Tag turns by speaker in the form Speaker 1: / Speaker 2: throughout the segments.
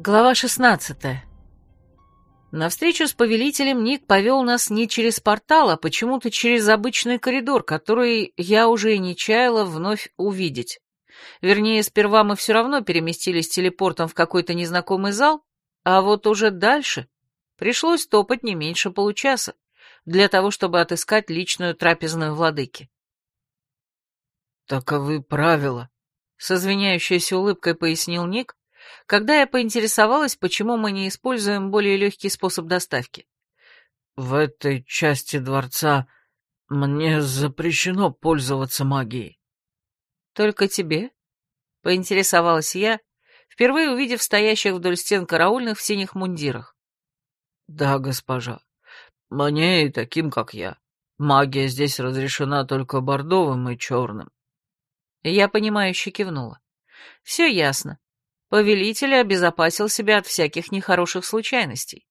Speaker 1: Глава 16. На встречу с повелителем Ник повел нас не через портал, а почему-то через обычный коридор, который я уже и не чаяла вновь увидеть. Вернее, сперва мы все равно переместились телепортом в какой-то незнакомый зал, а вот уже дальше пришлось топать не меньше получаса для того, чтобы отыскать личную трапезную владыки.
Speaker 2: «Таковы правила», — с извиняющейся улыбкой пояснил Ник,
Speaker 1: когда я поинтересовалась, почему мы не используем более легкий способ доставки.
Speaker 2: «В этой части дворца мне запрещено пользоваться магией».
Speaker 1: «Только тебе?» — поинтересовалась я, впервые увидев стоящих вдоль стен караульных в синих мундирах.
Speaker 2: «Да, госпожа. Мне и таким, как я. Магия здесь разрешена только бордовым и черным».
Speaker 1: Я понимающе кивнула. «Все ясно. Повелитель обезопасил себя от всяких нехороших случайностей.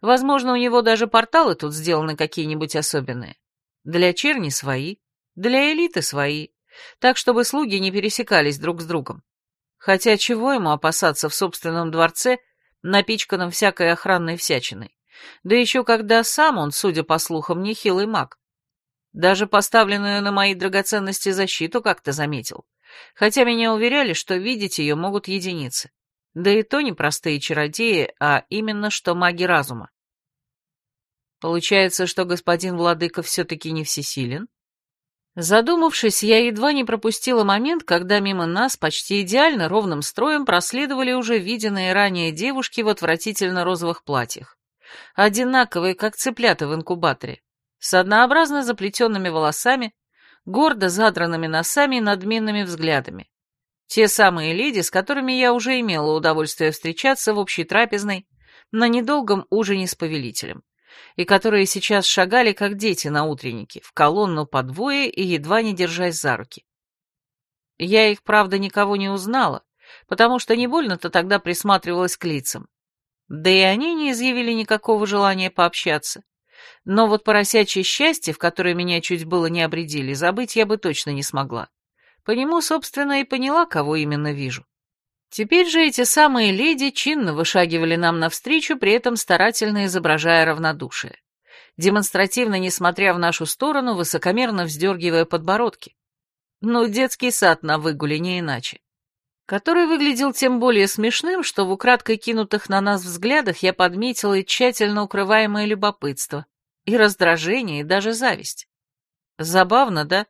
Speaker 1: Возможно, у него даже порталы тут сделаны какие-нибудь особенные. Для черни свои, для элиты свои, так, чтобы слуги не пересекались друг с другом. Хотя чего ему опасаться в собственном дворце, напичканном всякой охранной всячиной? Да еще когда сам он, судя по слухам, нехилый маг. Даже поставленную на мои драгоценности защиту как-то заметил хотя меня уверяли, что видеть ее могут единицы. Да и то не простые чародеи, а именно что маги разума. Получается, что господин владыка все-таки не всесилен? Задумавшись, я едва не пропустила момент, когда мимо нас почти идеально ровным строем проследовали уже виденные ранее девушки в отвратительно розовых платьях. Одинаковые, как цыплята в инкубаторе, с однообразно заплетенными волосами, гордо задранными носами и надменными взглядами. Те самые леди, с которыми я уже имела удовольствие встречаться в общей трапезной на недолгом ужине с повелителем, и которые сейчас шагали, как дети на утреннике, в колонну по двое и едва не держась за руки. Я их, правда, никого не узнала, потому что не больно-то тогда присматривалась к лицам. Да и они не изъявили никакого желания пообщаться. Но вот поросячье счастье, в которое меня чуть было не обредили, забыть я бы точно не смогла. По нему, собственно, и поняла, кого именно вижу. Теперь же эти самые леди чинно вышагивали нам навстречу, при этом старательно изображая равнодушие. Демонстративно, несмотря в нашу сторону, высокомерно вздергивая подбородки. Ну, детский сад на выгуле, не иначе. Который выглядел тем более смешным, что в украдкой кинутых на нас взглядах я подметила и тщательно укрываемое любопытство, и раздражение, и даже зависть. Забавно, да?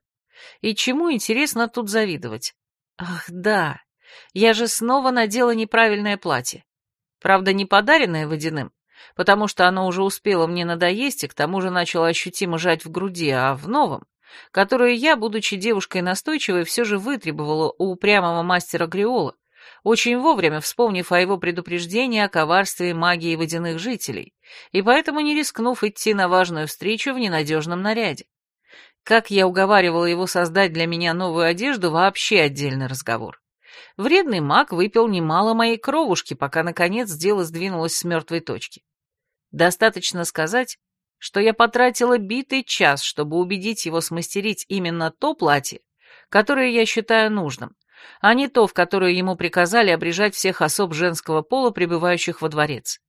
Speaker 1: И чему, интересно, тут завидовать? Ах, да, я же снова надела неправильное платье. Правда, не подаренное водяным, потому что оно уже успело мне надоесть и к тому же начало ощутимо жать в груди, а в новом, которое я, будучи девушкой настойчивой, все же вытребовала у упрямого мастера Гриола, очень вовремя вспомнив о его предупреждении о коварстве магии водяных жителей, и поэтому не рискнув идти на важную встречу в ненадежном наряде. Как я уговаривала его создать для меня новую одежду, вообще отдельный разговор. Вредный маг выпил немало моей кровушки, пока, наконец, дело сдвинулось с мертвой точки. Достаточно сказать, что я потратила битый час, чтобы убедить его смастерить именно то платье, которое я считаю нужным, а не то, в которое ему приказали обрежать всех особ женского пола, пребывающих во дворец.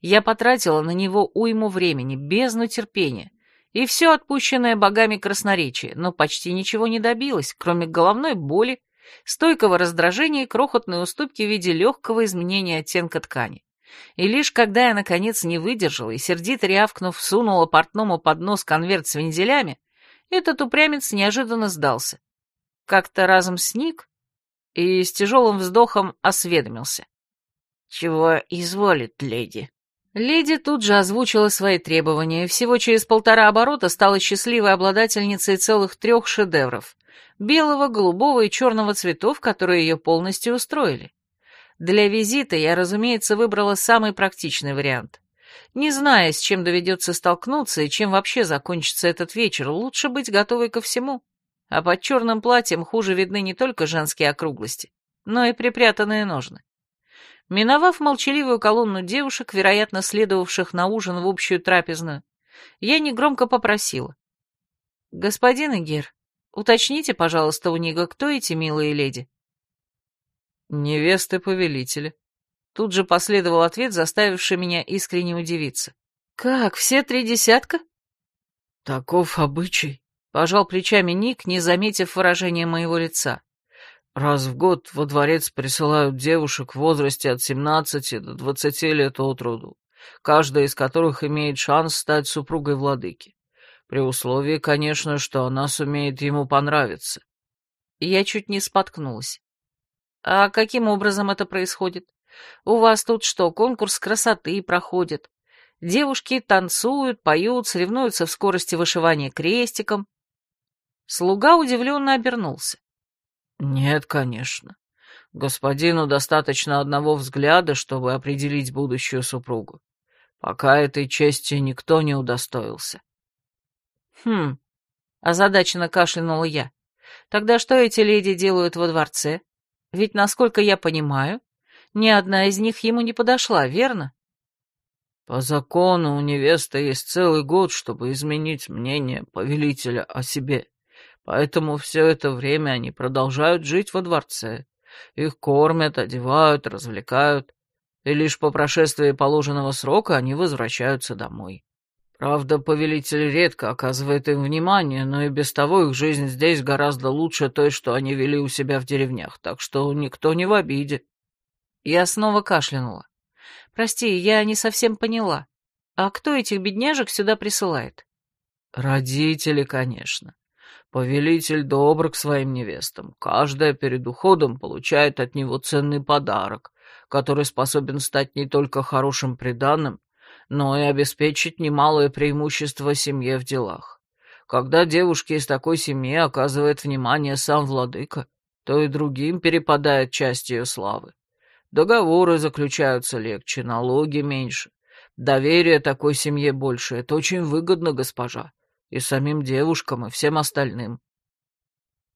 Speaker 1: Я потратила на него уйму времени, бездну терпения, и все отпущенное богами красноречие, но почти ничего не добилась, кроме головной боли, стойкого раздражения и крохотной уступки в виде легкого изменения оттенка ткани. И лишь когда я, наконец, не выдержала и, сердито рявкнув, сунула портному под нос конверт с вензелями, этот упрямец неожиданно сдался. Как-то разом сник и с тяжелым вздохом осведомился. «Чего изволит леди?» Леди тут же озвучила свои требования, и всего через полтора оборота стала счастливой обладательницей целых трех шедевров — белого, голубого и черного цветов, которые ее полностью устроили. Для визита я, разумеется, выбрала самый практичный вариант. Не зная, с чем доведется столкнуться и чем вообще закончится этот вечер, лучше быть готовой ко всему а под черным платьем хуже видны не только женские округлости, но и припрятанные ножны. Миновав молчаливую колонну девушек, вероятно, следовавших на ужин в общую трапезную, я негромко попросила. «Господин Игер, уточните, пожалуйста, у Нига, кто эти милые леди?»
Speaker 2: «Невесты повелителя»,
Speaker 1: Тут же последовал ответ, заставивший меня искренне удивиться. «Как, все три десятка?»
Speaker 2: «Таков обычай», —
Speaker 1: пожал плечами Ник, не заметив выражения моего лица.
Speaker 2: «Раз в год во дворец присылают девушек в возрасте от семнадцати до двадцати лет от роду, каждая из которых имеет шанс стать супругой владыки. При условии, конечно, что она сумеет ему понравиться».
Speaker 1: Я чуть не споткнулась. «А каким образом это происходит? У вас тут что, конкурс красоты проходит? Девушки танцуют, поют, соревнуются в скорости вышивания крестиком?» Слуга удивленно обернулся.
Speaker 2: «Нет, конечно. Господину достаточно одного взгляда, чтобы определить будущую супругу. Пока этой чести никто не удостоился».
Speaker 1: «Хм...» — озадаченно кашлянула я. «Тогда что эти леди делают во дворце? Ведь, насколько я понимаю, ни одна из них ему не подошла, верно?»
Speaker 2: «По закону у невесты есть целый год, чтобы изменить мнение повелителя о себе», Поэтому все это время они продолжают жить во дворце. Их кормят, одевают, развлекают, и лишь по прошествии положенного срока они возвращаются домой. Правда, повелитель редко оказывает им внимание, но и без того их жизнь здесь гораздо лучше той, что они вели у себя в деревнях, так что никто не в обиде.
Speaker 1: Я снова кашлянула. Прости, я не совсем поняла. А кто этих бедняжек сюда присылает?
Speaker 2: Родители, конечно. Повелитель добр к своим невестам. Каждая перед уходом получает от него ценный подарок, который способен стать не только хорошим приданным, но и обеспечить немалое преимущество семье в делах. Когда девушке из такой семьи оказывает внимание сам владыка, то и другим перепадает часть ее славы. Договоры заключаются легче, налоги меньше. Доверие такой семье больше. Это очень выгодно, госпожа и самим девушкам, и всем остальным.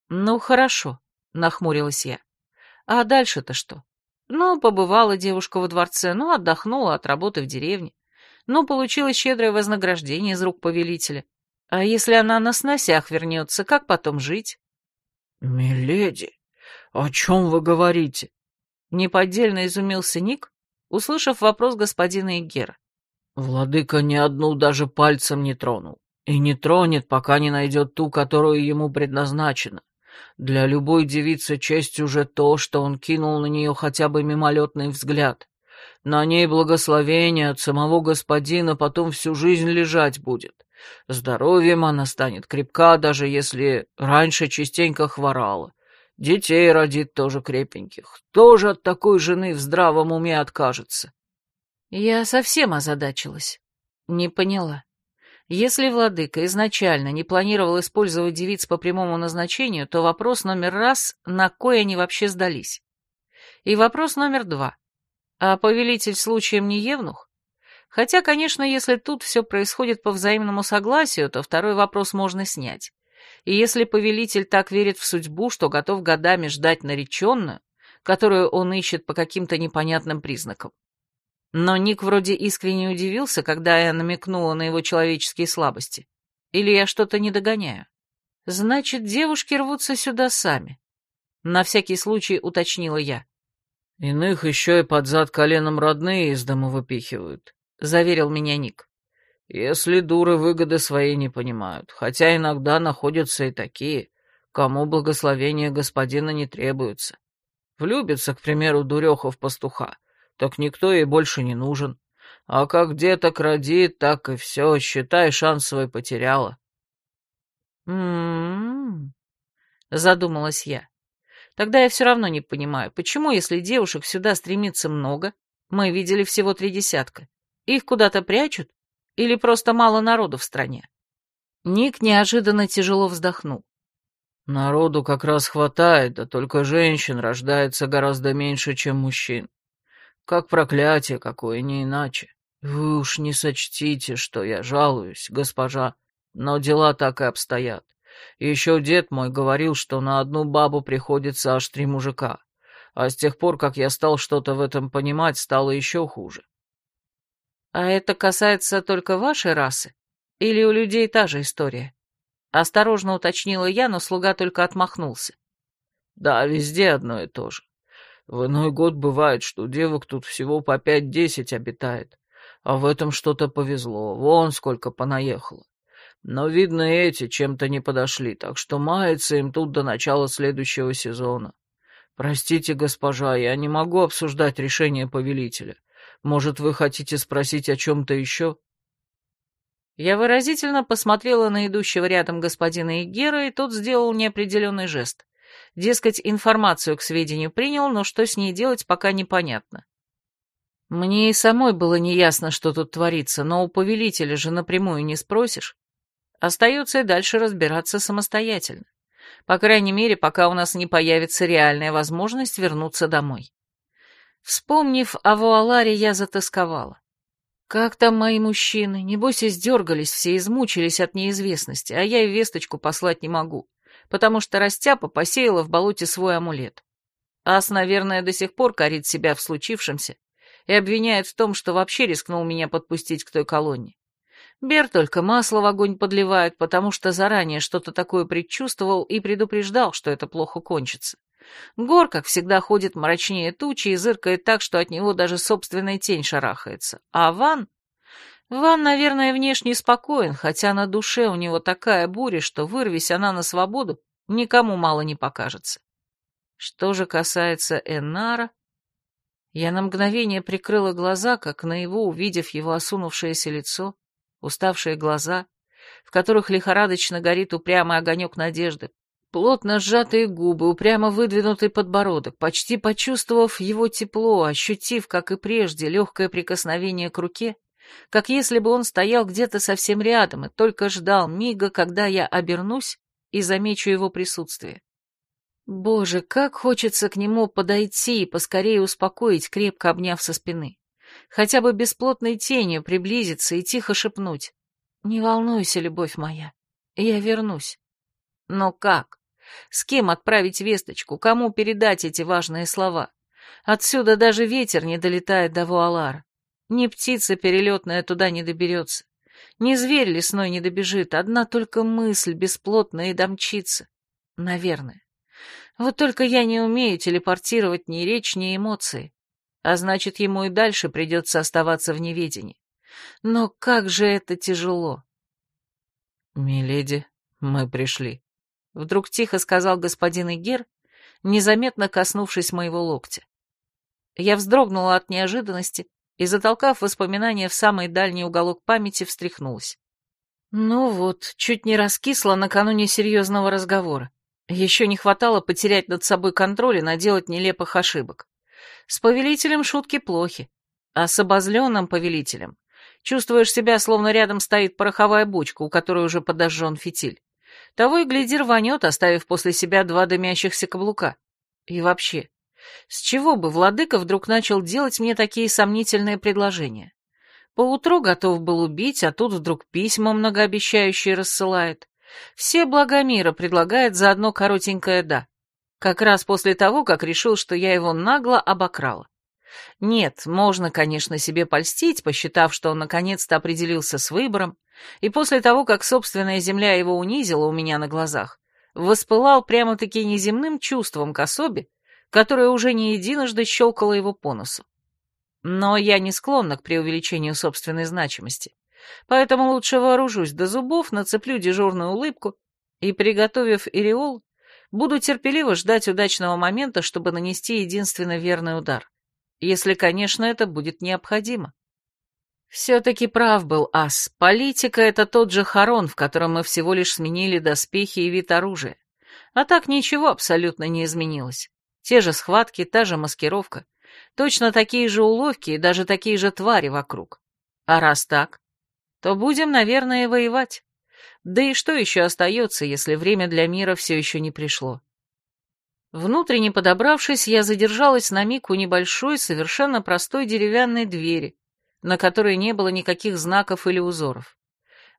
Speaker 1: «Ну, хорошо», — нахмурилась я. «А дальше-то что? Ну, побывала девушка во дворце, ну, отдохнула от работы в деревне, ну, получила щедрое вознаграждение из рук повелителя. А если она на сносях вернется, как потом жить?»
Speaker 2: «Миледи, о чем вы говорите?»
Speaker 1: Неподдельно изумился Ник, услышав вопрос господина Игера.
Speaker 2: «Владыка ни одну даже пальцем не тронул. И не тронет, пока не найдет ту, которую ему предназначена. Для любой девицы честь уже то, что он кинул на нее хотя бы мимолетный взгляд. На ней благословение от самого господина потом всю жизнь лежать будет. Здоровьем она станет крепка, даже если раньше частенько хворала. Детей родит тоже крепеньких. Тоже от такой жены в здравом уме откажется.
Speaker 1: Я совсем озадачилась. Не поняла. Если владыка изначально не планировал использовать девиц по прямому назначению, то вопрос номер раз — на кой они вообще сдались? И вопрос номер два — а повелитель случаем не евнух? Хотя, конечно, если тут все происходит по взаимному согласию, то второй вопрос можно снять. И если повелитель так верит в судьбу, что готов годами ждать нареченную, которую он ищет по каким-то непонятным признакам, но Ник вроде искренне удивился, когда я намекнула на его человеческие слабости. Или я что-то не догоняю? Значит, девушки рвутся сюда сами. На всякий случай уточнила я.
Speaker 2: Иных еще и под зад коленом родные из дома выпихивают, заверил меня Ник. Если дуры выгоды своей не понимают, хотя иногда находятся и такие, кому благословение господина не требуется. Влюбится, к примеру, дуреха в пастуха, так никто ей больше не нужен. А как деток родит, так и все, считай, шанс свой потеряла.
Speaker 1: «М-м-м», задумалась я. Тогда я все равно не понимаю, почему, если девушек сюда стремится много, мы видели всего три десятка, их куда-то прячут или просто мало народу в стране? Ник неожиданно тяжело вздохнул.
Speaker 2: Народу как раз хватает, да только женщин рождается гораздо меньше, чем мужчин. Как проклятие какое, не иначе. Вы уж не сочтите, что я жалуюсь, госпожа, но дела так и обстоят. Еще дед мой говорил, что на одну бабу приходится аж три мужика. А с тех пор, как я стал что-то в этом понимать, стало еще хуже.
Speaker 1: А это касается только вашей расы? Или у людей та же история? Осторожно уточнила я, но слуга только отмахнулся.
Speaker 2: Да, везде одно и то же. В иной год бывает, что девок тут всего по пять-десять обитает, а в этом что-то повезло, вон сколько понаехало. Но, видно, эти чем-то не подошли, так что мается им тут до начала следующего сезона. Простите, госпожа, я не могу обсуждать решение повелителя. Может, вы хотите спросить о чем-то еще?»
Speaker 1: Я выразительно посмотрела на идущего рядом господина Игера, и тот сделал неопределенный жест. Дескать, информацию к сведению принял, но что с ней делать, пока непонятно. Мне и самой было неясно, что тут творится, но у повелителя же напрямую не спросишь. Остается и дальше разбираться самостоятельно. По крайней мере, пока у нас не появится реальная возможность вернуться домой. Вспомнив о Вуаларе, я затасковала. Как там мои мужчины? Небось, издергались все, измучились от неизвестности, а я и весточку послать не могу, потому что Растяпа посеяла в болоте свой амулет. Ас, наверное, до сих пор корит себя в случившемся и обвиняет в том, что вообще рискнул меня подпустить к той колонне. Бер только масло в огонь подливает, потому что заранее что-то такое предчувствовал и предупреждал, что это плохо кончится. Гор, как всегда, ходит мрачнее тучи и зыркает так, что от него даже собственная тень шарахается. А Ван... Ван, наверное, внешне спокоен, хотя на душе у него такая буря, что, вырвись она на свободу, никому мало не покажется. Что же касается Эннара... Я на мгновение прикрыла глаза, как на его, увидев его осунувшееся лицо, уставшие глаза, в которых лихорадочно горит упрямый огонек надежды, плотно сжатые губы, упрямо выдвинутый подбородок, почти почувствовав его тепло, ощутив, как и прежде, легкое прикосновение к руке, как если бы он стоял где-то совсем рядом и только ждал мига, когда я обернусь и замечу его присутствие. Боже, как хочется к нему подойти и поскорее успокоить, крепко обняв со спины хотя бы бесплотной тенью приблизиться и тихо шепнуть. «Не волнуйся, любовь моя, я вернусь». Но как? С кем отправить весточку? Кому передать эти важные слова? Отсюда даже ветер не долетает до Вуалара. Ни птица перелетная туда не доберется. Ни зверь лесной не добежит, одна только мысль бесплотная и домчится. Наверное. Вот только я не умею телепортировать ни речь, ни эмоции а значит, ему и дальше придется оставаться в неведении. Но как же это тяжело.
Speaker 2: «Миледи, мы пришли», — вдруг тихо сказал господин Игер, незаметно коснувшись моего локтя.
Speaker 1: Я вздрогнула от неожиданности и, затолкав воспоминания в самый дальний уголок памяти, встряхнулась. Ну вот, чуть не раскисла накануне серьезного разговора. Еще не хватало потерять над собой контроль и наделать нелепых ошибок. С повелителем шутки плохи, а с обозленным повелителем чувствуешь себя, словно рядом стоит пороховая бочка, у которой уже подожжен фитиль. Того и гляди рванет, оставив после себя два дымящихся каблука. И вообще, с чего бы владыка вдруг начал делать мне такие сомнительные предложения? Поутру готов был убить, а тут вдруг письма многообещающие рассылает. Все блага мира предлагает за одно коротенькое «да». Как раз после того, как решил, что я его нагло обокрала. Нет, можно, конечно, себе польстить, посчитав, что он наконец-то определился с выбором, и после того, как собственная земля его унизила у меня на глазах, воспылал прямо-таки неземным чувством к особе, которая уже не единожды щелкала его по носу. Но я не склонна к преувеличению собственной значимости, поэтому лучше вооружусь до зубов, нацеплю дежурную улыбку и, приготовив иреол, Буду терпеливо ждать удачного момента, чтобы нанести единственно верный удар. Если, конечно, это будет необходимо. Все-таки прав был Ас. Политика — это тот же Харон, в котором мы всего лишь сменили доспехи и вид оружия. А так ничего абсолютно не изменилось. Те же схватки, та же маскировка. Точно такие же уловки и даже такие же твари вокруг. А раз так, то будем, наверное, воевать. Да и что еще остается, если время для мира все еще не пришло? Внутренне подобравшись, я задержалась на миг у небольшой, совершенно простой деревянной двери, на которой не было никаких знаков или узоров.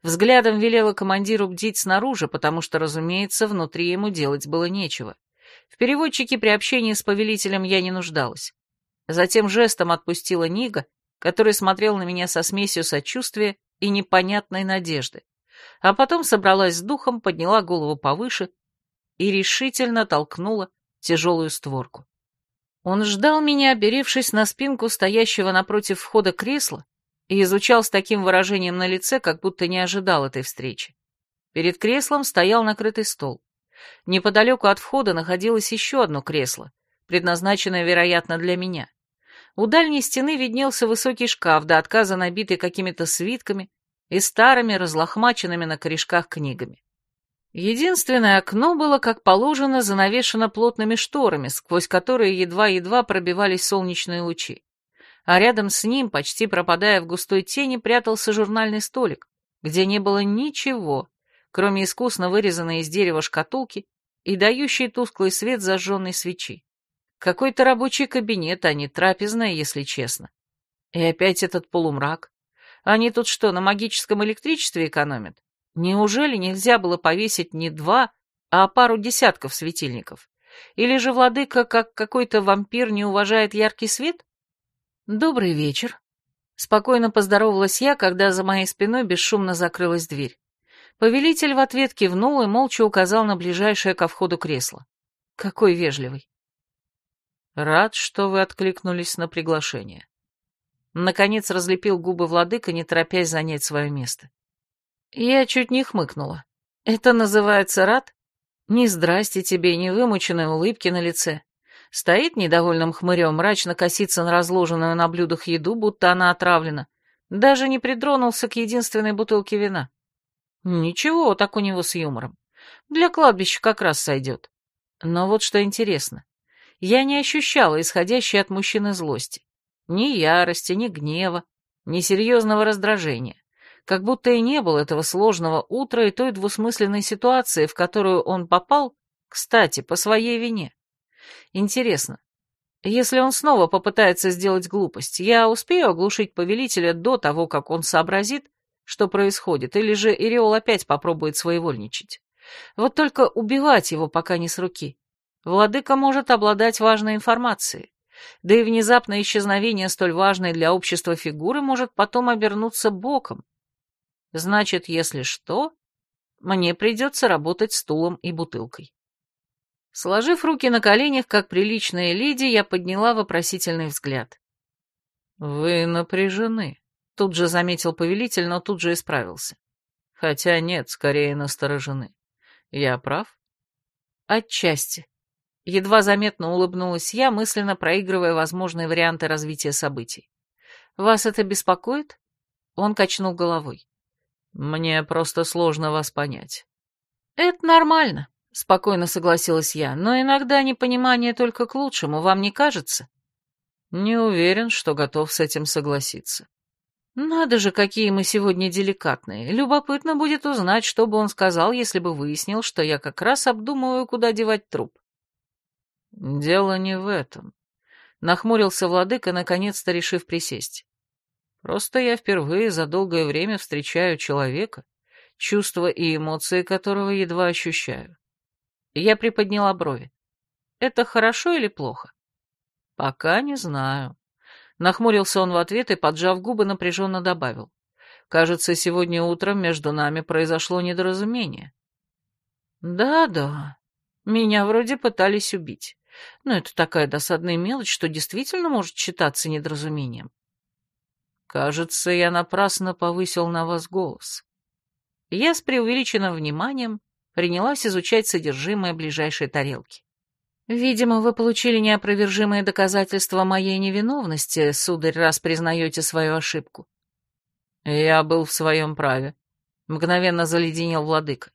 Speaker 1: Взглядом велела командиру бдить снаружи, потому что, разумеется, внутри ему делать было нечего. В переводчике при общении с повелителем я не нуждалась. Затем жестом отпустила Нига, который смотрел на меня со смесью сочувствия и непонятной надежды а потом собралась с духом, подняла голову повыше и решительно толкнула тяжелую створку. Он ждал меня, оперевшись на спинку стоящего напротив входа кресла, и изучал с таким выражением на лице, как будто не ожидал этой встречи. Перед креслом стоял накрытый стол. Неподалеку от входа находилось еще одно кресло, предназначенное, вероятно, для меня. У дальней стены виднелся высокий шкаф, до отказа набитый какими-то свитками и старыми, разлохмаченными на корешках книгами. Единственное окно было, как положено, занавешено плотными шторами, сквозь которые едва-едва пробивались солнечные лучи. А рядом с ним, почти пропадая в густой тени, прятался журнальный столик, где не было ничего, кроме искусно вырезанной из дерева шкатулки и дающей тусклый свет зажженной свечи. Какой-то рабочий кабинет, а не трапезная, если честно. И опять этот полумрак. Они тут что, на магическом электричестве экономят? Неужели нельзя было повесить не два, а пару десятков светильников? Или же владыка, как какой-то вампир, не уважает яркий свет? Добрый вечер. Спокойно поздоровалась я, когда за моей спиной бесшумно закрылась дверь. Повелитель в ответ кивнул и молча указал на ближайшее ко входу кресло. Какой вежливый. Рад, что вы откликнулись на приглашение. Наконец разлепил губы владыка, не торопясь занять свое место. Я чуть не хмыкнула. Это называется рад? Ни здрасте тебе, ни вымученной улыбки на лице. Стоит недовольным хмырем, мрачно косится на разложенную на блюдах еду, будто она отравлена. Даже не придронулся к единственной бутылке вина. Ничего, так у него с юмором. Для кладбища как раз сойдет. Но вот что интересно. Я не ощущала исходящей от мужчины злости. Ни ярости, ни гнева, ни серьезного раздражения. Как будто и не было этого сложного утра и той двусмысленной ситуации, в которую он попал, кстати, по своей вине. Интересно, если он снова попытается сделать глупость, я успею оглушить повелителя до того, как он сообразит, что происходит, или же Иреол опять попробует своевольничать. Вот только убивать его пока не с руки. Владыка может обладать важной информацией. Да и внезапное исчезновение столь важной для общества фигуры может потом обернуться боком. Значит, если что, мне придется работать стулом и бутылкой. Сложив руки на коленях, как приличная леди, я подняла вопросительный взгляд. «Вы напряжены», — тут же заметил повелитель, но тут же исправился. «Хотя нет, скорее насторожены. Я прав?» «Отчасти», Едва заметно улыбнулась я, мысленно проигрывая возможные варианты развития событий. «Вас это беспокоит?» Он качнул головой. «Мне просто сложно вас понять». «Это нормально», — спокойно согласилась я, «но иногда непонимание только к лучшему, вам не кажется?» «Не уверен, что готов с этим согласиться». «Надо же, какие мы сегодня деликатные. Любопытно будет узнать, что бы он сказал, если бы выяснил, что я как раз обдумываю, куда девать труп». «Дело не в этом», — нахмурился владыка, наконец-то решив присесть. «Просто я впервые за долгое время встречаю человека, чувства и эмоции которого едва ощущаю». Я приподняла брови. «Это хорошо или плохо?» «Пока не знаю». Нахмурился он в ответ и, поджав губы, напряженно добавил. «Кажется, сегодня утром между нами произошло недоразумение». «Да-да, меня вроде пытались убить. Но это такая досадная мелочь, что действительно может считаться недоразумением. Кажется, я напрасно повысил на вас голос. Я с преувеличенным вниманием принялась изучать содержимое ближайшей тарелки. Видимо, вы получили неопровержимые доказательства моей невиновности, сударь, раз признаете свою ошибку. Я был в своем праве. Мгновенно заледенел владыка.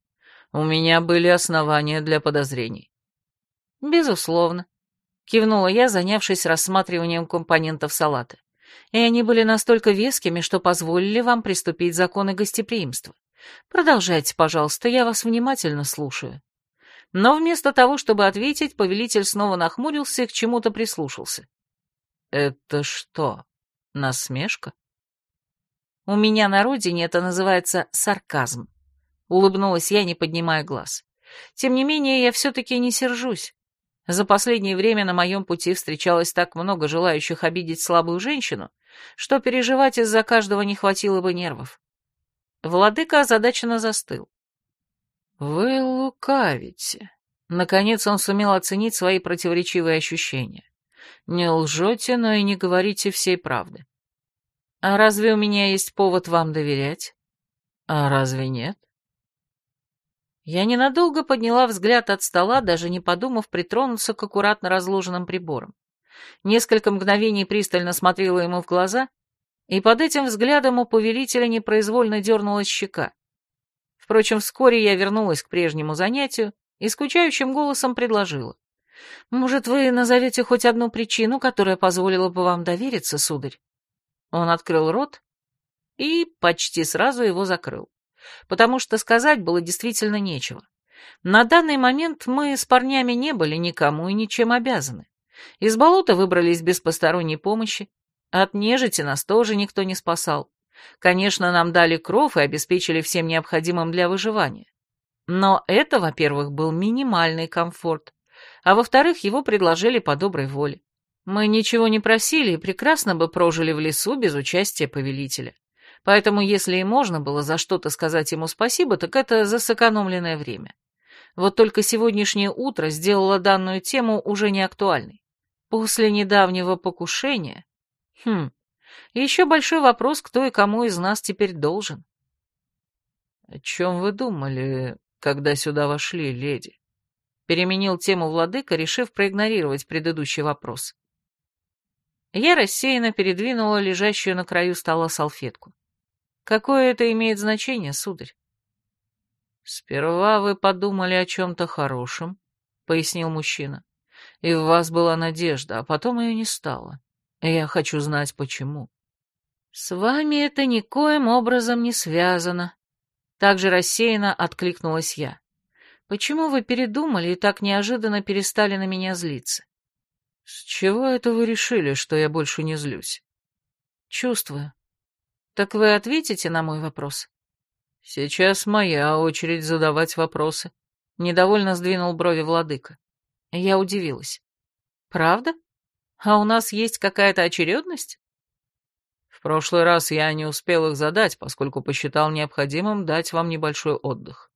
Speaker 1: У меня были основания для подозрений. «Безусловно», — кивнула я, занявшись рассматриванием компонентов салата. «И они были настолько вескими, что позволили вам приступить законы гостеприимства. Продолжайте, пожалуйста, я вас внимательно слушаю». Но вместо того, чтобы ответить, повелитель снова нахмурился и к чему-то прислушался. «Это что, насмешка?» «У меня на родине это называется сарказм», — улыбнулась я, не поднимая глаз. «Тем не менее, я все-таки не сержусь. За последнее время на моем пути встречалось так много желающих обидеть слабую женщину, что переживать из-за каждого не хватило бы нервов. Владыка озадаченно застыл. «Вы лукавите». Наконец он сумел оценить свои противоречивые ощущения. Не лжете, но и не говорите всей правды. А разве у меня есть повод вам доверять? А разве нет? Я ненадолго подняла взгляд от стола, даже не подумав притронуться к аккуратно разложенным приборам. Несколько мгновений пристально смотрела ему в глаза, и под этим взглядом у повелителя непроизвольно дернулась щека. Впрочем, вскоре я вернулась к прежнему занятию и скучающим голосом предложила. «Может, вы назовете хоть одну причину, которая позволила бы вам довериться, сударь?» Он открыл рот и почти сразу его закрыл, потому что сказать было действительно нечего. На данный момент мы с парнями не были никому и ничем обязаны. Из болота выбрались без посторонней помощи, от нежити нас тоже никто не спасал. Конечно, нам дали кров и обеспечили всем необходимым для выживания. Но это, во-первых, был минимальный комфорт, а во-вторых, его предложили по доброй воле. Мы ничего не просили и прекрасно бы прожили в лесу без участия повелителя. Поэтому, если и можно было за что-то сказать ему спасибо, так это за сэкономленное время. Вот только сегодняшнее утро сделало данную тему уже не актуальной. После недавнего покушения... Хм, еще большой вопрос, кто и кому из нас теперь должен.
Speaker 2: «О чем вы думали, когда сюда вошли, леди?» Переменил тему владыка, решив проигнорировать предыдущий вопрос.
Speaker 1: Я рассеянно передвинула лежащую на краю стола салфетку. Какое это имеет значение, сударь?
Speaker 2: «Сперва вы подумали о чем-то хорошем», — пояснил мужчина. «И в вас была надежда, а потом ее не стало. Я хочу знать, почему».
Speaker 1: «С вами это никоим образом не связано», — также рассеянно откликнулась я. «Почему вы передумали и так неожиданно перестали на меня злиться?»
Speaker 2: «С чего это вы решили, что я больше не злюсь?»
Speaker 1: «Чувствую. Так вы ответите на мой вопрос?»
Speaker 2: «Сейчас моя очередь задавать вопросы», — недовольно сдвинул брови владыка.
Speaker 1: Я удивилась. «Правда? А у нас есть какая-то очередность?»
Speaker 2: В прошлый раз я не успел их задать, поскольку посчитал необходимым дать вам небольшой отдых.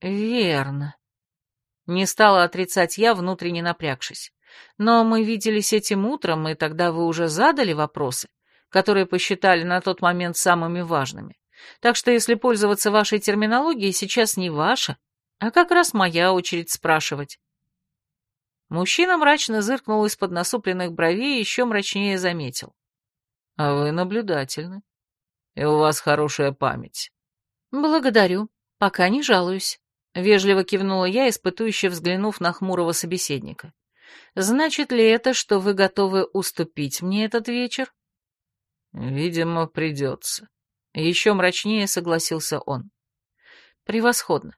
Speaker 1: Верно. Не стала отрицать я, внутренне напрягшись. Но мы виделись этим утром, и тогда вы уже задали вопросы, которые посчитали на тот момент самыми важными. Так что если пользоваться вашей терминологией, сейчас не ваша, а как раз моя очередь спрашивать. Мужчина мрачно зыркнул из-под насупленных бровей и еще мрачнее заметил.
Speaker 2: А вы наблюдательны. И у вас хорошая память.
Speaker 1: Благодарю. Пока не жалуюсь. Вежливо кивнула я, испытующе взглянув на хмурого собеседника. Значит ли это, что вы готовы уступить мне этот вечер?
Speaker 2: Видимо, придется. Еще мрачнее согласился он.
Speaker 1: Превосходно.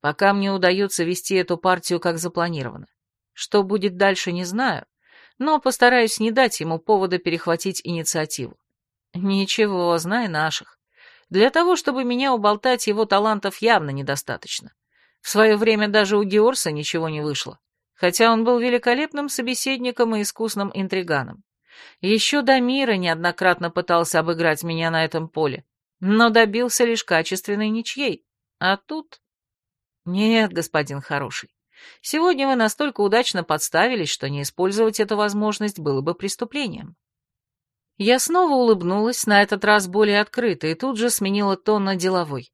Speaker 1: Пока мне удается вести эту партию как запланировано. Что будет дальше, не знаю, но постараюсь не дать ему повода перехватить инициативу. Ничего, знай наших. Для того, чтобы меня уболтать, его талантов явно недостаточно. В свое время даже у Георса ничего не вышло хотя он был великолепным собеседником и искусным интриганом. Еще до мира неоднократно пытался обыграть меня на этом поле, но добился лишь качественной ничьей. А тут... Нет, господин хороший, сегодня вы настолько удачно подставились, что не использовать эту возможность было бы преступлением. Я снова улыбнулась, на этот раз более открыто, и тут же сменила тон на деловой.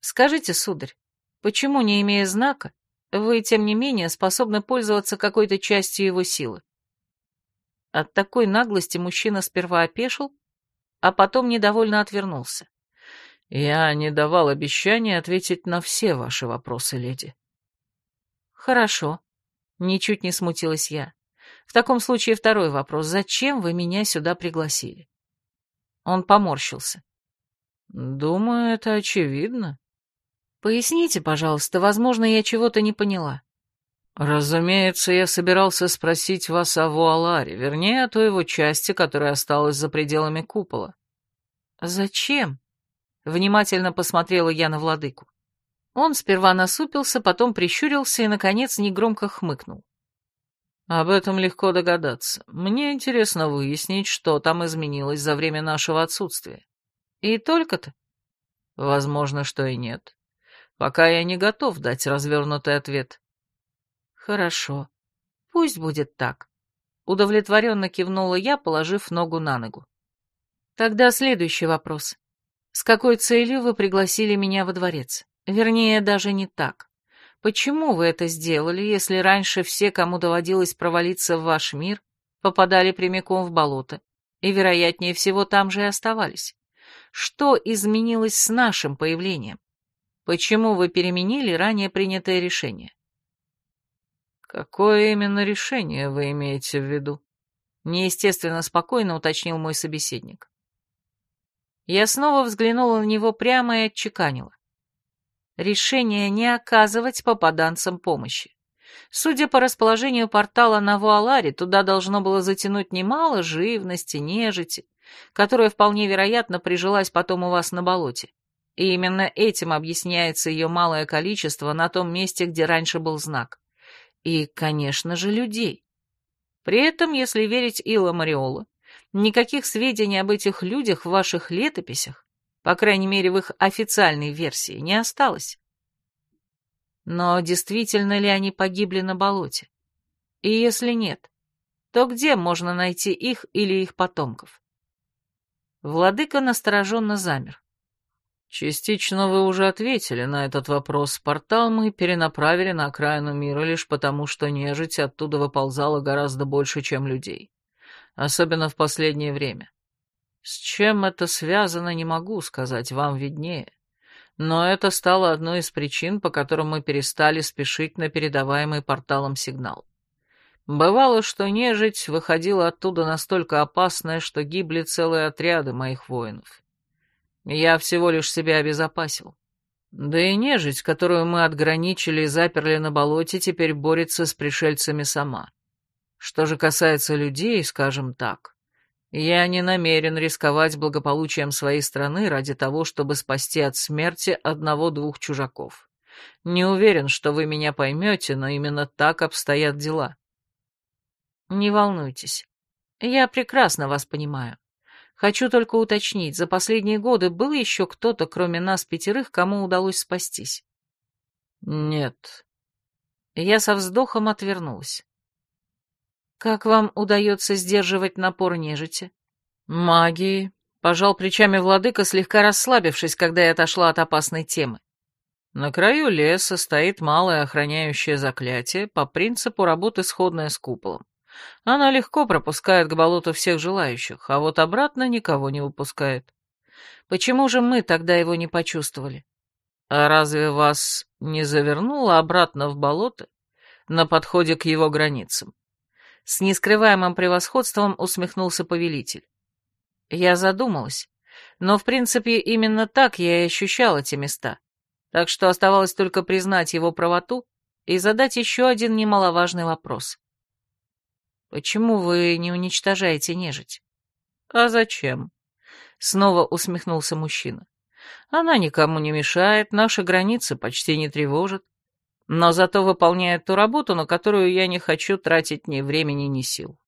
Speaker 1: Скажите, сударь, почему, не имея знака, вы, тем не менее, способны пользоваться какой-то частью его силы. От такой наглости мужчина сперва опешил, а потом недовольно отвернулся.
Speaker 2: «Я не давал обещания ответить на все ваши вопросы, леди».
Speaker 1: «Хорошо», — ничуть не смутилась я. «В таком случае второй вопрос. Зачем вы меня сюда пригласили?» Он поморщился.
Speaker 2: «Думаю, это очевидно»,
Speaker 1: Поясните, пожалуйста, возможно, я чего-то не поняла.
Speaker 2: Разумеется, я собирался спросить вас о Вуаларе, вернее, о той его части, которая осталась за пределами купола.
Speaker 1: Зачем? Внимательно посмотрела я на владыку. Он сперва насупился, потом прищурился и, наконец, негромко хмыкнул.
Speaker 2: Об этом легко догадаться. Мне интересно выяснить, что там изменилось за время нашего отсутствия.
Speaker 1: И только-то?
Speaker 2: Возможно, что и нет. Пока я не готов дать развернутый ответ.
Speaker 1: Хорошо. Пусть будет так. Удовлетворенно кивнула я, положив ногу на ногу. Тогда следующий вопрос. С какой целью вы пригласили меня во дворец? Вернее, даже не так. Почему вы это сделали, если раньше все, кому доводилось провалиться в ваш мир, попадали прямиком в болото, и, вероятнее всего, там же и оставались? Что изменилось с нашим появлением? Почему вы переменили ранее принятое решение?
Speaker 2: Какое именно решение вы имеете в виду?
Speaker 1: Неестественно спокойно уточнил мой собеседник. Я снова взглянула на него прямо и отчеканила. Решение не оказывать попаданцам помощи. Судя по расположению портала на Вуаларе, туда должно было затянуть немало живности, нежити, которая вполне вероятно прижилась потом у вас на болоте. И именно этим объясняется ее малое количество на том месте, где раньше был знак. И, конечно же, людей. При этом, если верить Илла Мариола, никаких сведений об этих людях в ваших летописях, по крайней мере в их официальной версии, не осталось. Но действительно ли они погибли на болоте? И если нет, то где можно найти их или их потомков? Владыка настороженно замер.
Speaker 2: Частично вы уже ответили на этот вопрос. Портал мы перенаправили на окраину мира лишь потому, что нежить оттуда выползала гораздо больше, чем людей. Особенно в последнее время. С чем это связано, не могу сказать, вам виднее. Но это стало одной из причин, по которым мы перестали спешить на передаваемый порталом сигнал. Бывало, что нежить выходила оттуда настолько опасная, что гибли целые отряды моих воинов. Я всего лишь себя обезопасил. Да и нежить, которую мы отграничили и заперли на болоте, теперь борется с пришельцами сама. Что же касается людей, скажем так, я не намерен рисковать благополучием своей страны ради того, чтобы спасти от смерти одного-двух чужаков. Не уверен, что вы меня поймете, но именно так обстоят дела.
Speaker 1: Не волнуйтесь. Я прекрасно вас понимаю. Хочу только уточнить, за последние годы был еще кто-то, кроме нас пятерых, кому удалось спастись?
Speaker 2: Нет.
Speaker 1: Я со вздохом отвернулась. Как вам удается сдерживать напор нежити?
Speaker 2: Магии. Пожал плечами владыка, слегка расслабившись, когда я отошла от опасной темы. На краю леса стоит малое охраняющее заклятие по принципу работы сходное с куполом. Она легко пропускает к болоту всех желающих, а вот обратно никого не выпускает.
Speaker 1: Почему же мы тогда его не почувствовали?
Speaker 2: А разве вас не завернуло обратно в болото на подходе к его границам?
Speaker 1: С нескрываемым превосходством усмехнулся повелитель. Я задумалась, но в принципе именно так я и ощущал эти места, так что оставалось только признать его правоту и задать еще один немаловажный вопрос. Почему вы не уничтожаете нежить?
Speaker 2: А зачем? Снова усмехнулся мужчина. Она никому не мешает, наши границы почти не тревожит но зато выполняет ту работу, на которую я не хочу тратить ни времени, ни сил.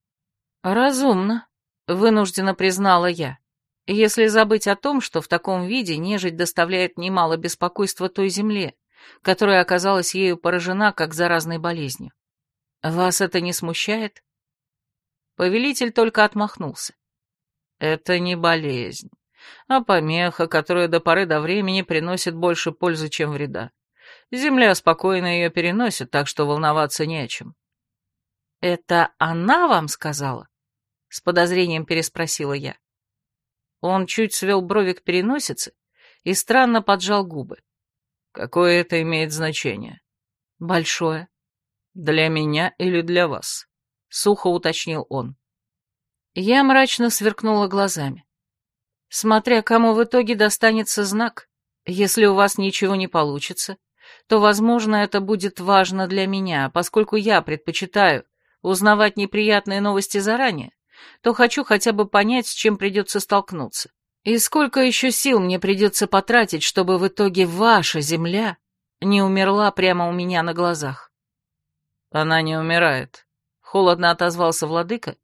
Speaker 1: Разумно, вынуждена признала я. Если забыть о том, что в таком виде нежить доставляет немало беспокойства той земле, которая оказалась ею поражена как заразной болезнью. Вас это не смущает? Повелитель только отмахнулся.
Speaker 2: Это не болезнь, а помеха, которая до поры до времени приносит больше пользы, чем вреда. Земля спокойно ее переносит, так что волноваться не о чем.
Speaker 1: «Это она вам сказала?» — с подозрением переспросила я. Он чуть свел брови к переносице и странно поджал губы.
Speaker 2: «Какое это имеет значение?»
Speaker 1: «Большое».
Speaker 2: «Для меня или для вас?» — сухо уточнил он.
Speaker 1: Я мрачно сверкнула глазами. «Смотря кому в итоге достанется знак, если у вас ничего не получится, то, возможно, это будет важно для меня, поскольку я предпочитаю узнавать неприятные новости заранее, то хочу хотя бы понять, с чем придется столкнуться. И сколько еще сил мне придется потратить, чтобы в итоге ваша земля не умерла прямо у меня на глазах.
Speaker 2: Она не умирает, — холодно отозвался владыка,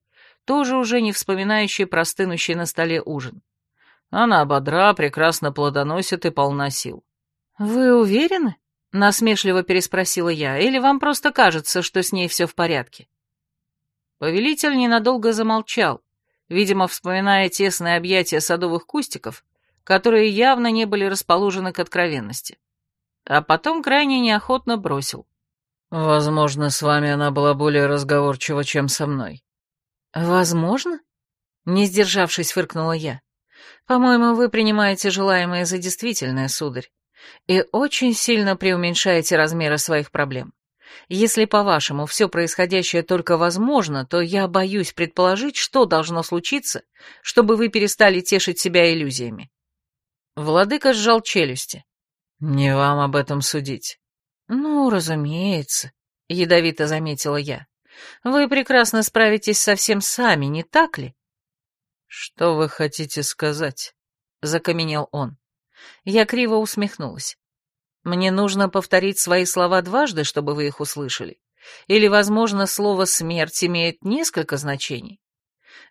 Speaker 2: тоже уже не вспоминающий простынущий на столе ужин. Она бодра, прекрасно плодоносит и полна сил.
Speaker 1: «Вы уверены?» Насмешливо переспросила я, или вам просто кажется, что с ней все в порядке? Повелитель ненадолго замолчал, видимо, вспоминая тесные объятия садовых кустиков, которые явно не были расположены к откровенности. А потом крайне неохотно бросил.
Speaker 2: «Возможно, с вами она была более разговорчива, чем со мной».
Speaker 1: «Возможно?» Не сдержавшись, фыркнула я. «По-моему, вы принимаете желаемое за действительное, сударь, и очень сильно преуменьшаете размеры своих проблем. Если, по-вашему, все происходящее только возможно, то я боюсь предположить, что должно случиться, чтобы вы перестали тешить себя иллюзиями». Владыка сжал челюсти.
Speaker 2: «Не вам об этом судить».
Speaker 1: «Ну, разумеется», — ядовито заметила я. «Вы прекрасно справитесь совсем сами, не так ли?»
Speaker 2: «Что вы хотите сказать?» — закаменел он.
Speaker 1: Я криво усмехнулась. «Мне нужно повторить свои слова дважды, чтобы вы их услышали. Или, возможно, слово «смерть» имеет несколько значений?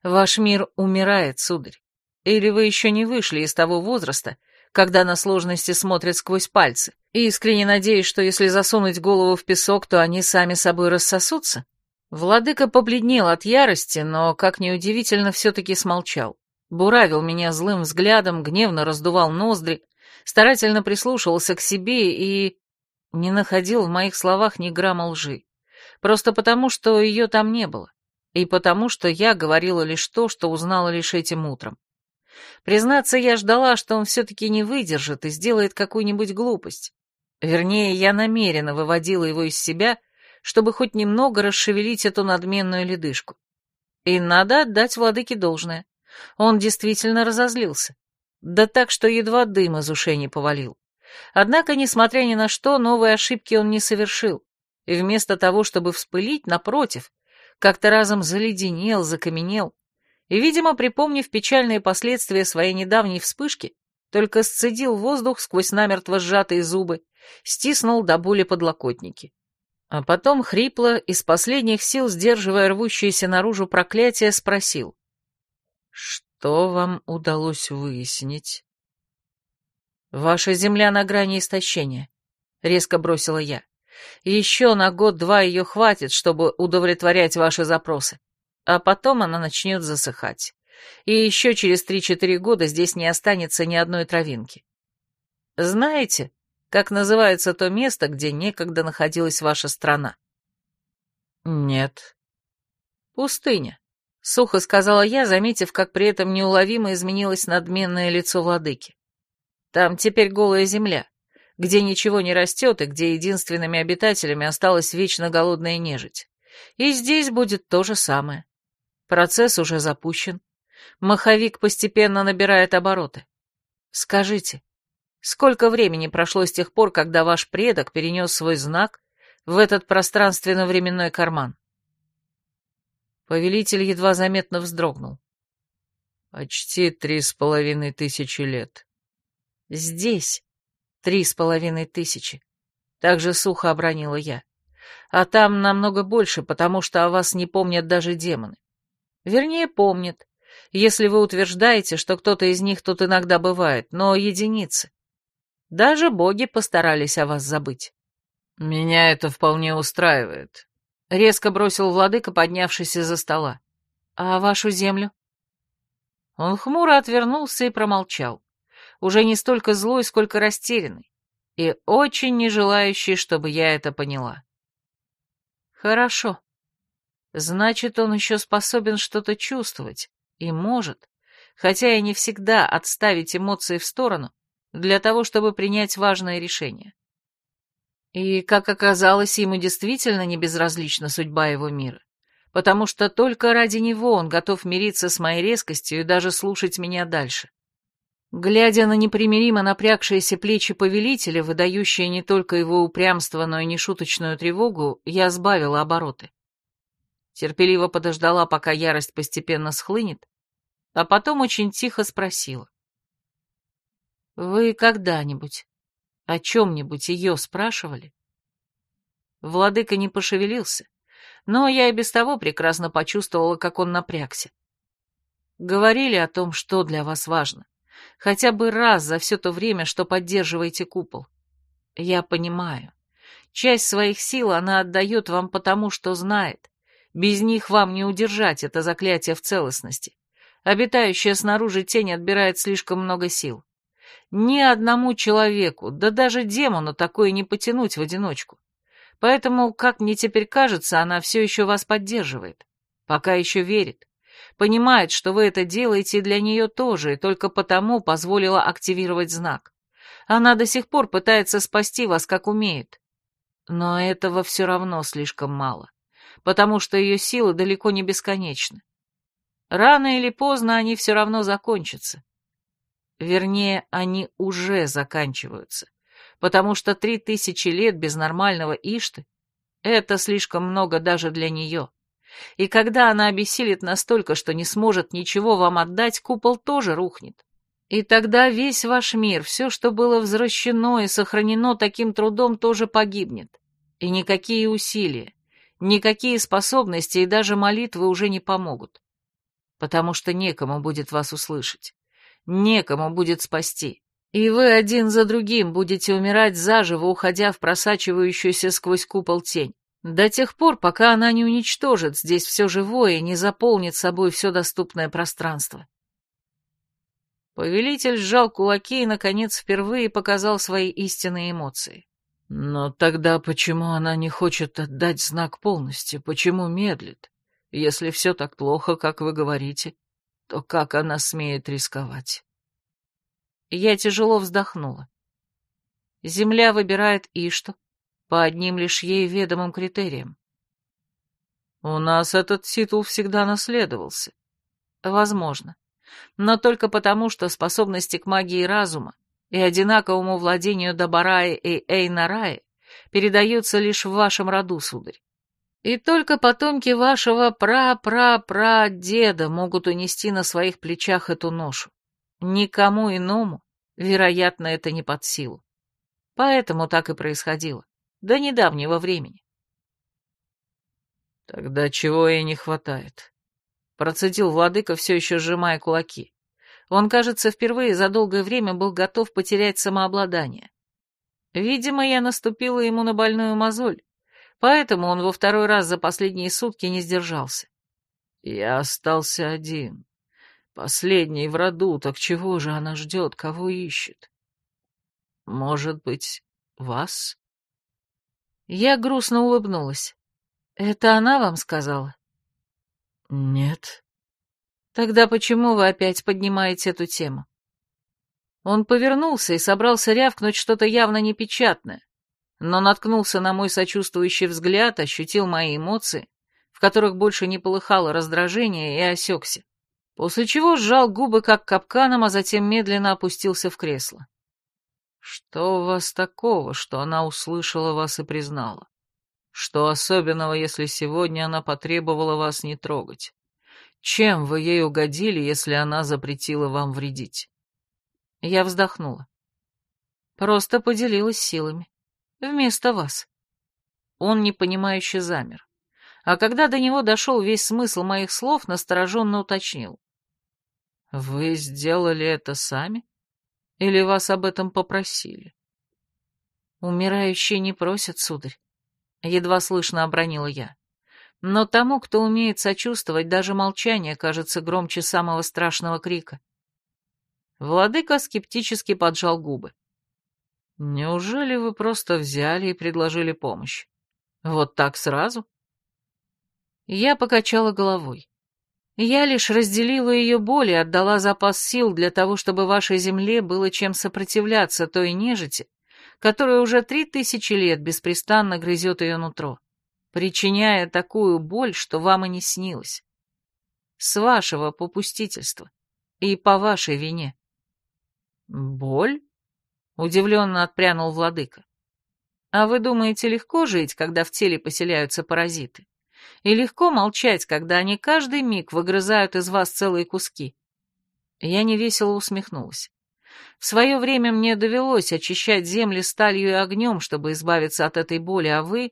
Speaker 1: Ваш мир умирает, сударь. Или вы еще не вышли из того возраста, когда на сложности смотрят сквозь пальцы, и искренне надеюсь, что если засунуть голову в песок, то они сами собой рассосутся? Владыка побледнел от ярости, но, как неудивительно, все-таки смолчал. Буравил меня злым взглядом, гневно раздувал ноздри, старательно прислушивался к себе и... не находил в моих словах ни грамма лжи. Просто потому, что ее там не было. И потому, что я говорила лишь то, что узнала лишь этим утром. Признаться, я ждала, что он все-таки не выдержит и сделает какую-нибудь глупость. Вернее, я намеренно выводила его из себя, чтобы хоть немного расшевелить эту надменную ледышку. И надо отдать владыке должное. Он действительно разозлился. Да так, что едва дым из ушей не повалил. Однако, несмотря ни на что, новые ошибки он не совершил. И вместо того, чтобы вспылить, напротив, как-то разом заледенел, закаменел, и, видимо, припомнив печальные последствия своей недавней вспышки, только сцедил воздух сквозь намертво сжатые зубы, стиснул до боли подлокотники. А потом хрипло, из последних сил сдерживая рвущееся наружу проклятие, спросил. «Что вам удалось выяснить?» «Ваша земля на грани истощения», — резко бросила я. «Еще на год-два ее хватит, чтобы удовлетворять ваши запросы а потом она начнет засыхать. И еще через три-четыре года здесь не останется ни одной травинки. Знаете, как называется то место, где некогда находилась ваша страна?
Speaker 2: Нет.
Speaker 1: Пустыня, сухо сказала я, заметив, как при этом неуловимо изменилось надменное лицо владыки. Там теперь голая земля, где ничего не растет и где единственными обитателями осталась вечно голодная нежить. И здесь будет то же самое. Процесс уже запущен. Маховик постепенно набирает обороты. Скажите, сколько времени прошло с тех пор, когда ваш предок перенес свой знак в этот пространственно-временной карман? Повелитель едва заметно вздрогнул.
Speaker 2: Почти три с половиной тысячи лет.
Speaker 1: Здесь три с половиной тысячи. Так же сухо обронила я. А там намного больше, потому что о вас не помнят даже демоны. Вернее, помнит, если вы утверждаете, что кто-то из них тут иногда бывает, но единицы. Даже боги постарались о вас забыть.
Speaker 2: Меня это вполне устраивает.
Speaker 1: Резко бросил владыка, поднявшись из-за стола. А вашу землю? Он хмуро отвернулся и промолчал. Уже не столько злой, сколько растерянный. И очень не желающий, чтобы я это поняла. Хорошо. Значит, он еще способен что-то чувствовать и может, хотя и не всегда, отставить эмоции в сторону для того, чтобы принять важное решение. И, как оказалось, ему действительно не безразлична судьба его мира, потому что только ради него он готов мириться с моей резкостью и даже слушать меня дальше. Глядя на непримиримо напрягшиеся плечи повелителя, выдающие не только его упрямство, но и нешуточную тревогу, я сбавила обороты терпеливо подождала, пока ярость постепенно схлынет, а потом очень тихо спросила. «Вы когда-нибудь о чем-нибудь ее спрашивали?» Владыка не пошевелился, но я и без того прекрасно почувствовала, как он напрягся. Говорили о том, что для вас важно, хотя бы раз за все то время, что поддерживаете купол. Я понимаю, часть своих сил она отдает вам потому, что знает, Без них вам не удержать это заклятие в целостности. Обитающая снаружи тень отбирает слишком много сил. Ни одному человеку, да даже демону такое не потянуть в одиночку. Поэтому, как мне теперь кажется, она все еще вас поддерживает. Пока еще верит. Понимает, что вы это делаете для нее тоже, и только потому позволила активировать знак. Она до сих пор пытается спасти вас, как умеет. Но этого все равно слишком мало, потому что ее силы далеко не бесконечны. Рано или поздно они все равно закончатся. Вернее, они уже заканчиваются, потому что три тысячи лет без нормального Ишты — это слишком много даже для нее. И когда она обессилит настолько, что не сможет ничего вам отдать, купол тоже рухнет. И тогда весь ваш мир, все, что было возвращено и сохранено таким трудом, тоже погибнет. И никакие усилия, никакие способности и даже молитвы уже не помогут. Потому что некому будет вас услышать, некому будет спасти. И вы один за другим будете умирать заживо, уходя в просачивающуюся сквозь купол тень. До тех пор, пока она не уничтожит здесь все живое и не заполнит собой все доступное пространство. Повелитель сжал кулаки и, наконец, впервые показал свои истинные эмоции.
Speaker 2: Но тогда почему она не хочет отдать знак полностью? Почему медлит? Если все так плохо, как вы говорите, то как она смеет рисковать?
Speaker 1: Я тяжело вздохнула. Земля выбирает Ишту по одним лишь ей ведомым критериям.
Speaker 2: У нас этот титул всегда наследовался.
Speaker 1: Возможно но только потому, что способности к магии разума и одинаковому владению Добарае и Эйнарае передаются лишь в вашем роду, сударь. И только потомки вашего пра-пра-пра-деда могут унести на своих плечах эту ношу. Никому иному, вероятно, это не под силу. Поэтому так и происходило. До недавнего времени.
Speaker 2: Тогда чего ей не хватает? Процедил владыка, все еще сжимая кулаки.
Speaker 1: Он, кажется, впервые за долгое время был готов потерять самообладание. Видимо, я наступила ему на больную мозоль, поэтому он во второй раз за последние сутки не сдержался.
Speaker 2: Я остался один. Последний в роду, так чего же она ждет, кого ищет? Может быть, вас?
Speaker 1: Я грустно улыбнулась. Это она вам сказала?
Speaker 2: «Нет».
Speaker 1: «Тогда почему вы опять поднимаете эту тему?» Он повернулся и собрался рявкнуть что-то явно непечатное, но наткнулся на мой сочувствующий взгляд, ощутил мои эмоции, в которых больше не полыхало раздражение, и осекся, после чего сжал губы как капканом, а затем медленно опустился в кресло.
Speaker 2: «Что у вас такого, что она услышала вас и признала? Что особенного, если сегодня она потребовала вас не трогать? Чем вы ей угодили, если она запретила вам вредить?
Speaker 1: Я вздохнула. Просто поделилась силами. Вместо вас. Он непонимающе замер. А когда до него дошел весь смысл моих слов, настороженно уточнил.
Speaker 2: «Вы сделали это сами? Или вас об этом попросили?»
Speaker 1: «Умирающие не просят, сударь едва слышно обронила я. Но тому, кто умеет сочувствовать, даже молчание кажется громче самого страшного крика. Владыка скептически поджал губы.
Speaker 2: «Неужели вы просто взяли и предложили помощь? Вот так сразу?»
Speaker 1: Я покачала головой. Я лишь разделила ее боль и отдала запас сил для того, чтобы вашей земле было чем сопротивляться той нежити, которая уже три тысячи лет беспрестанно грызет ее нутро, причиняя такую боль, что вам и не снилось. С вашего попустительства и по вашей вине.
Speaker 2: Боль?
Speaker 1: Удивленно отпрянул владыка. А вы думаете, легко жить, когда в теле поселяются паразиты? И легко молчать, когда они каждый миг выгрызают из вас целые куски? Я невесело усмехнулась. В свое время мне довелось очищать земли сталью и огнем, чтобы избавиться от этой боли, а вы...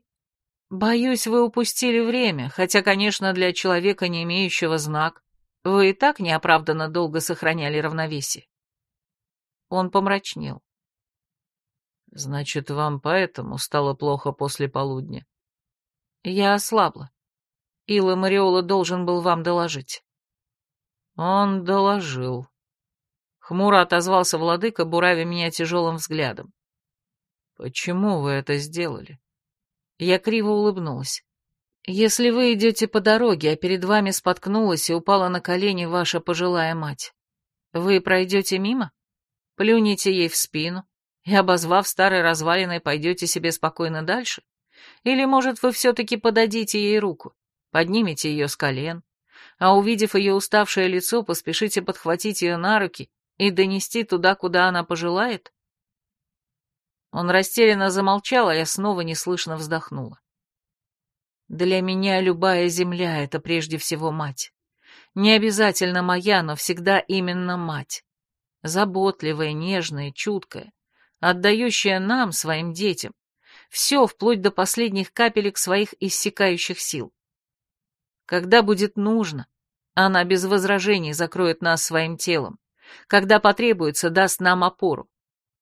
Speaker 1: Боюсь, вы упустили время, хотя, конечно, для человека, не имеющего знак, вы и так неоправданно долго сохраняли равновесие. Он помрачнел.
Speaker 2: Значит, вам поэтому стало плохо после полудня?
Speaker 1: Я ослабла. Ила Мариола должен был вам доложить.
Speaker 2: Он доложил. Хмуро отозвался владыка, буравя меня тяжелым взглядом. Почему вы это сделали?
Speaker 1: Я криво улыбнулась. Если вы идете по дороге, а перед вами споткнулась и упала на колени ваша пожилая мать, вы пройдете мимо? Плюнете ей в спину и, обозвав старой развалиной, пойдете себе спокойно дальше? Или, может, вы все-таки подадите ей руку, поднимете ее с колен, а, увидев ее уставшее лицо, поспешите подхватить ее на руки и донести туда, куда она пожелает? Он растерянно замолчал, а я снова неслышно вздохнула. Для меня любая земля — это прежде всего мать. Не обязательно моя, но всегда именно мать. Заботливая, нежная, чуткая, отдающая нам, своим детям, все, вплоть до последних капелек своих иссякающих сил. Когда будет нужно, она без возражений закроет нас своим телом. Когда потребуется, даст нам опору.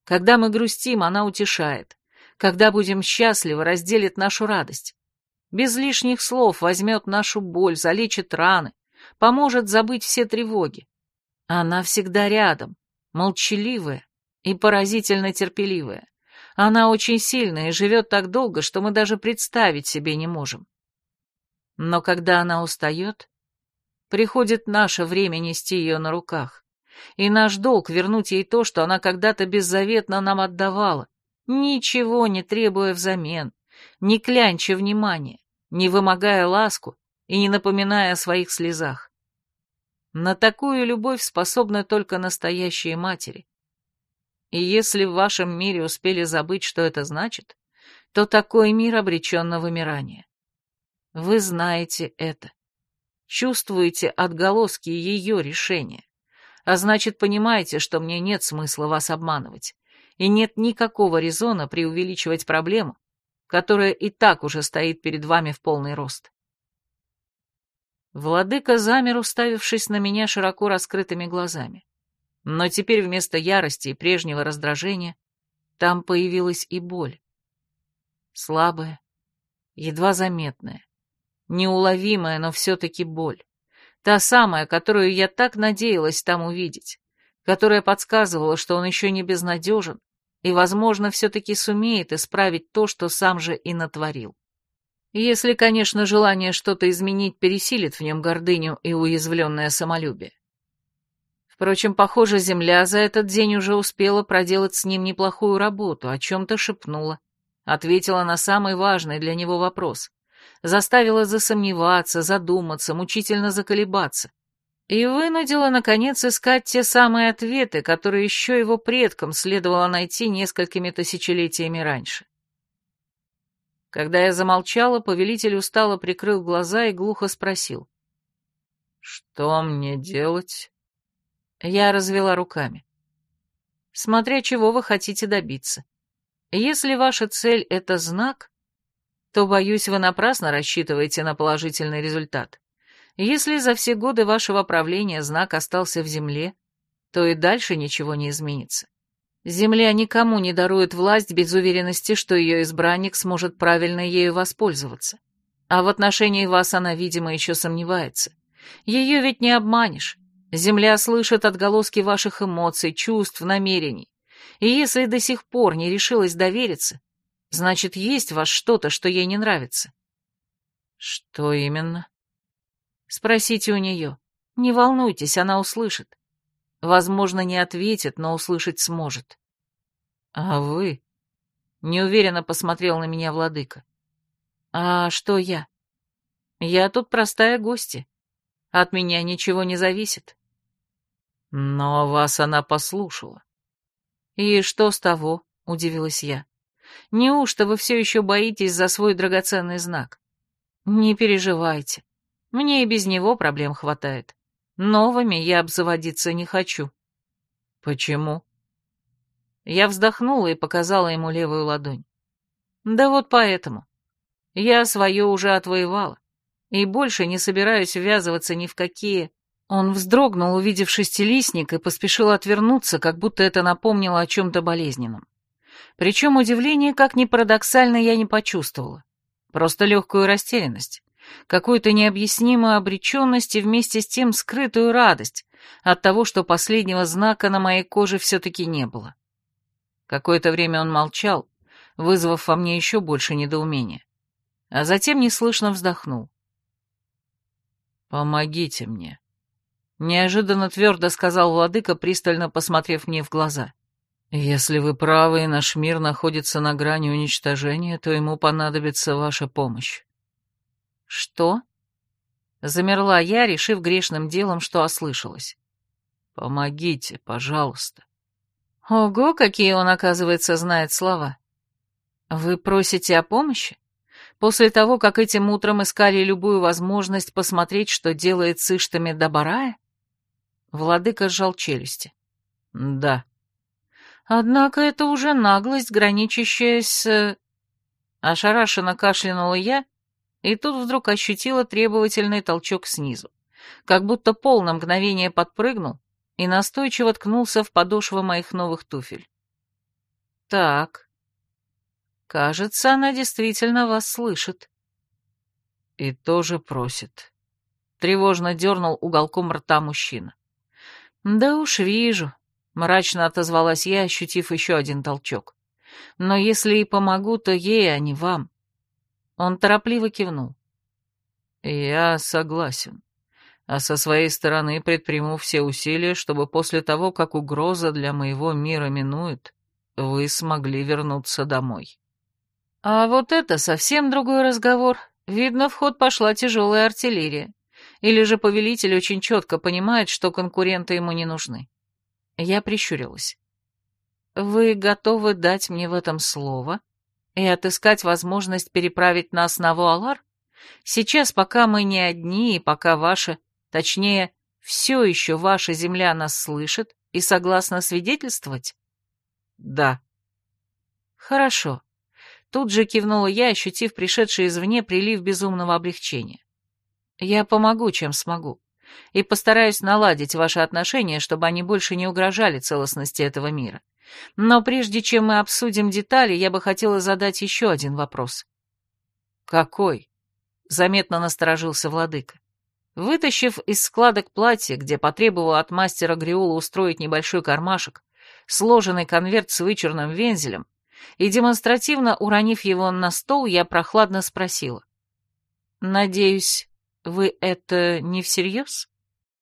Speaker 1: Когда мы грустим, она утешает. Когда будем счастливы, разделит нашу радость. Без лишних слов возьмет нашу боль, залечит раны, поможет забыть все тревоги. Она всегда рядом, молчаливая и поразительно терпеливая. Она очень сильная и живет так долго, что мы даже представить себе не можем. Но когда она устает, приходит наше время нести ее на руках, и наш долг вернуть ей то, что она когда-то беззаветно нам отдавала, ничего не требуя взамен, не клянча внимания, не вымогая ласку и не напоминая о своих слезах. На такую любовь способны только настоящие матери. И если в вашем мире успели забыть, что это значит, то такой мир обречен на вымирание. Вы знаете это. Чувствуете отголоски ее решения. А значит, понимаете, что мне нет смысла вас обманывать. И нет никакого резона преувеличивать проблему, которая и так уже стоит перед вами в полный рост. Владыка замер, уставившись на меня широко раскрытыми глазами. Но теперь вместо ярости и прежнего раздражения там появилась и боль. Слабая, едва заметная, неуловимая, но все-таки боль. Та самая, которую я так надеялась там увидеть, которая подсказывала, что он еще не безнадежен, и, возможно, все-таки сумеет исправить то, что сам же и натворил. Если, конечно, желание что-то изменить пересилит в нем гордыню и уязвленное самолюбие. Впрочем, похоже, Земля за этот день уже успела проделать с ним неплохую работу, о чем-то шепнула, ответила на самый важный для него вопрос, заставила засомневаться, задуматься, мучительно заколебаться, и вынудила, наконец, искать те самые ответы, которые еще его предкам следовало найти несколькими тысячелетиями раньше. Когда я замолчала, повелитель устало прикрыл глаза и глухо спросил. «Что мне делать?» Я развела руками. «Смотря чего вы хотите добиться. Если ваша цель — это знак, то, боюсь, вы напрасно рассчитываете на положительный результат. Если за все годы вашего правления знак остался в земле, то и дальше ничего не изменится. Земля никому не дарует власть без уверенности, что ее избранник сможет правильно ею воспользоваться. А в отношении вас она, видимо, еще сомневается. Ее ведь не обманешь. Земля слышит отголоски ваших эмоций, чувств, намерений. И если до сих пор не решилась довериться, значит, есть в вас что-то, что ей не нравится. Что именно? Спросите у нее. Не волнуйтесь, она услышит. Возможно, не ответит, но услышать сможет. А вы? Неуверенно посмотрел на меня владыка. А что я? Я тут простая гостья. От меня ничего не зависит. Но вас она послушала. И что с того? Удивилась я. Неужто вы все еще боитесь за свой драгоценный знак? Не переживайте. Мне и без него проблем хватает. Новыми я обзаводиться не хочу. Почему? Я вздохнула и показала ему левую ладонь. Да вот поэтому. Я свое уже отвоевала. И больше не собираюсь ввязываться ни в какие... Он вздрогнул, увидев шестилистник, и поспешил отвернуться, как будто это напомнило о чем-то болезненном. Причем удивление, как ни парадоксально, я не почувствовала. Просто легкую растерянность какую-то необъяснимую обреченность и вместе с тем скрытую радость от того, что последнего знака на моей коже все-таки не было. Какое-то время он молчал, вызвав во мне еще больше недоумения, а затем неслышно вздохнул. «Помогите мне», — неожиданно твердо сказал владыка, пристально посмотрев мне в глаза. «Если вы правы, и наш мир находится на грани уничтожения, то ему понадобится ваша помощь». «Что?» Замерла я, решив грешным делом, что ослышалась. «Помогите, пожалуйста». Ого, какие он, оказывается, знает слова. «Вы просите о помощи?» После того, как этим утром искали любую возможность посмотреть, что делает с Иштами Добарая? Владыка сжал челюсти. Да. Однако это уже наглость, граничащая с... Ошарашенно кашлянула я, и тут вдруг ощутила требовательный толчок снизу, как будто пол на мгновение подпрыгнул и настойчиво ткнулся в подошвы моих новых туфель. Так, Кажется, она действительно вас слышит. И тоже просит. Тревожно дернул уголком рта мужчина. Да уж вижу, мрачно отозвалась я, ощутив еще один толчок. Но если и помогу, то ей, а не вам. Он торопливо кивнул. Я согласен. А со своей стороны предприму все усилия, чтобы после того, как угроза для моего мира минует, вы смогли вернуться домой. А вот это совсем другой разговор. Видно, в ход пошла тяжелая артиллерия. Или же повелитель очень четко понимает, что конкуренты ему не нужны. Я прищурилась. Вы готовы дать мне в этом слово и отыскать возможность переправить нас на Вуалар? Сейчас, пока мы не одни, и пока ваша, точнее, все еще ваша земля нас слышит и согласна свидетельствовать? Да. Хорошо. Тут же кивнула я, ощутив пришедший извне прилив безумного облегчения. Я помогу, чем смогу, и постараюсь наладить ваши отношения, чтобы они больше не угрожали целостности этого мира. Но прежде чем мы обсудим детали, я бы хотела задать еще один вопрос. «Какой?» — заметно насторожился владыка. Вытащив из складок платья, где потребовал от мастера Гриола устроить небольшой кармашек, сложенный конверт с вычурным вензелем, и, демонстративно уронив его на стол, я прохладно спросила. «Надеюсь, вы это не всерьез?»